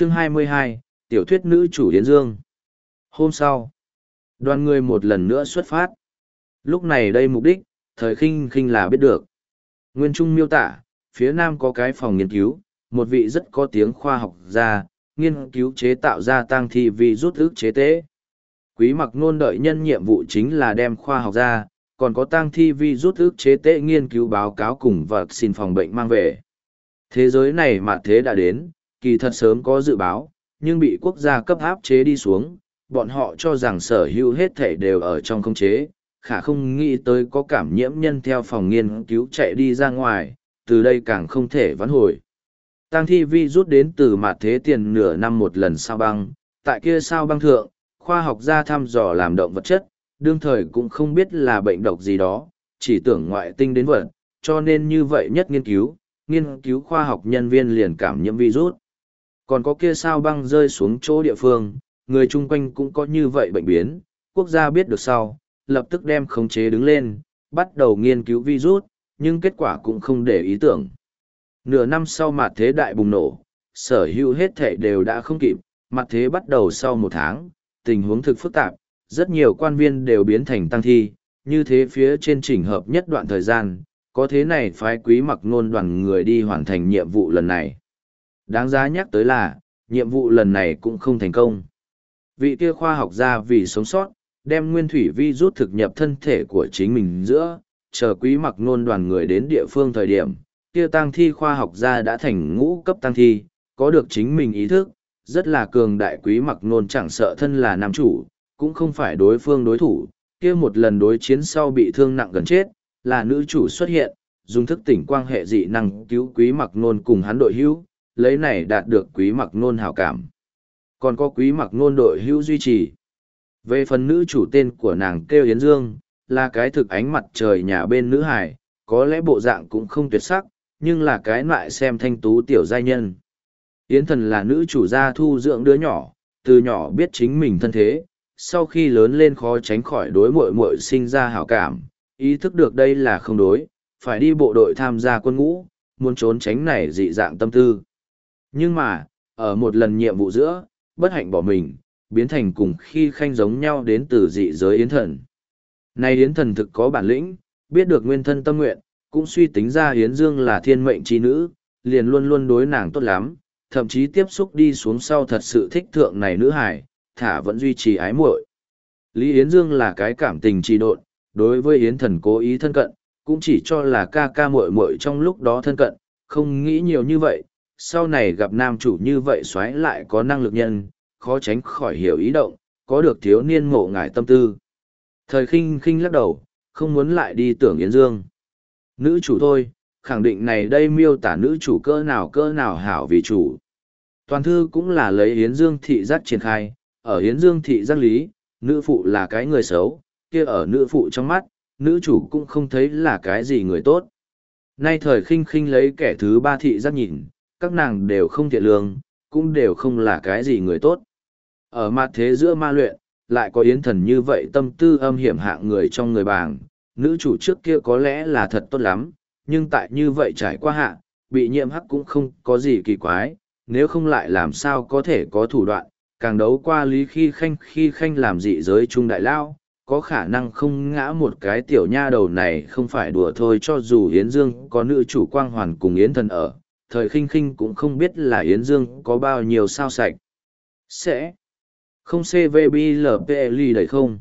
chương 22, tiểu thuyết nữ chủ Yến Dương. Hôm sau, đoàn người một lần nữa xuất phát. Lúc này đây mục đích, thời khinh khinh là biết được. Nguyên Trung miêu tả, phía nam có cái phòng nghiên cứu, một vị rất có tiếng khoa học gia, nghiên cứu chế tạo ra tăng thi vi rút ức chế tế. Quý mặc nôn đợi nhân nhiệm vụ chính là đem khoa học ra, còn có tăng thi vi rút ức chế tế nghiên cứu báo cáo cùng vật xin phòng bệnh mang về. Thế giới này mà thế đã đến, kỳ thật sớm có dự báo, nhưng bị quốc gia cấp áp chế đi xuống, bọn họ cho rằng sở hữu hết thể đều ở trong không chế, khả không nghĩ tới có cảm nhiễm nhân theo phòng nghiên cứu chạy đi ra ngoài, từ đây càng không thể vãn hồi. Tăng thi vi rút đến từ mặt thế tiền nửa năm một lần sao băng, tại kia sao băng thượng, khoa học gia thăm dò làm động vật chất, đương thời cũng không biết là bệnh độc gì đó, chỉ tưởng ngoại tinh đến vật, cho nên như vậy nhất nghiên cứu, nghiên cứu khoa học nhân viên liền cảm nhiễm virus. Còn có kia sao băng rơi xuống chỗ địa phương, người chung quanh cũng có như vậy bệnh biến, quốc gia biết được sau, lập tức đem khống chế đứng lên, bắt đầu nghiên cứu virus, nhưng kết quả cũng không để ý tưởng. Nửa năm sau mặt thế đại bùng nổ, sở hữu hết thể đều đã không kịp, mặt thế bắt đầu sau một tháng, tình huống thực phức tạp, rất nhiều quan viên đều biến thành tăng thi, như thế phía trên chỉnh hợp nhất đoạn thời gian, có thế này phái quý mặc nôn đoàn người đi hoàn thành nhiệm vụ lần này. Đáng giá nhắc tới là, nhiệm vụ lần này cũng không thành công. Vị kia khoa học gia vì sống sót, đem nguyên thủy vi rút thực nhập thân thể của chính mình giữa, chờ quý mặc nôn đoàn người đến địa phương thời điểm, kia tăng thi khoa học gia đã thành ngũ cấp tăng thi, có được chính mình ý thức, rất là cường đại quý mặc nôn chẳng sợ thân là nam chủ, cũng không phải đối phương đối thủ, kia một lần đối chiến sau bị thương nặng gần chết, là nữ chủ xuất hiện, dùng thức tỉnh quang hệ dị năng cứu quý mặc nôn cùng hắn đội hữu, lấy này đạt được quý mặc nôn hảo cảm. Còn có quý mặc nôn đội hữu duy trì. Về phần nữ chủ tên của nàng kêu Yến Dương, là cái thực ánh mặt trời nhà bên nữ hải, có lẽ bộ dạng cũng không tuyệt sắc, nhưng là cái loại xem thanh tú tiểu giai nhân. Yến thần là nữ chủ gia thu dưỡng đứa nhỏ, từ nhỏ biết chính mình thân thế, sau khi lớn lên khó tránh khỏi đối muội muội sinh ra hảo cảm, ý thức được đây là không đối, phải đi bộ đội tham gia quân ngũ, muốn trốn tránh này dị dạng tâm tư. Nhưng mà, ở một lần nhiệm vụ giữa, bất hạnh bỏ mình, biến thành cùng khi khanh giống nhau đến từ dị giới Yến thần. Này Yến thần thực có bản lĩnh, biết được nguyên thân tâm nguyện, cũng suy tính ra Yến Dương là thiên mệnh chi nữ, liền luôn luôn đối nàng tốt lắm, thậm chí tiếp xúc đi xuống sau thật sự thích thượng này nữ hải, thả vẫn duy trì ái muội. Lý Yến Dương là cái cảm tình trì độn, đối với Yến thần cố ý thân cận, cũng chỉ cho là ca ca muội muội trong lúc đó thân cận, không nghĩ nhiều như vậy, sau này gặp nam chủ như vậy xoáy lại có năng lực nhân, khó tránh khỏi hiểu ý động, có được thiếu niên ngộ ngải tâm tư. Thời khinh khinh lắc đầu, không muốn lại đi tưởng Yến Dương. Nữ chủ thôi, khẳng định này đây miêu tả nữ chủ cơ nào cơ nào hảo vì chủ. Toàn thư cũng là lấy Yến Dương thị giác triển khai, ở Yến Dương thị giác lý, nữ phụ là cái người xấu, kia ở nữ phụ trong mắt, nữ chủ cũng không thấy là cái gì người tốt. Nay thời khinh khinh lấy kẻ thứ ba thị giác nhìn, các nàng đều không thiện lương, cũng đều không là cái gì người tốt. Ở mặt thế giữa ma luyện, lại có yến thần như vậy tâm tư âm hiểm hạng người trong người bàng, nữ chủ trước kia có lẽ là thật tốt lắm, nhưng tại như vậy trải qua hạ, bị nhiễm hắc cũng không có gì kỳ quái, nếu không lại làm sao có thể có thủ đoạn, càng đấu qua lý khi khanh khi khanh làm dị giới trung đại lao, có khả năng không ngã một cái tiểu nha đầu này không phải đùa thôi cho dù Yến Dương có nữ chủ quang hoàn cùng Yến thần ở, thời khinh khinh cũng không biết là Yến Dương có bao nhiêu sao sạch. Sẽ không CVBLPL đầy không?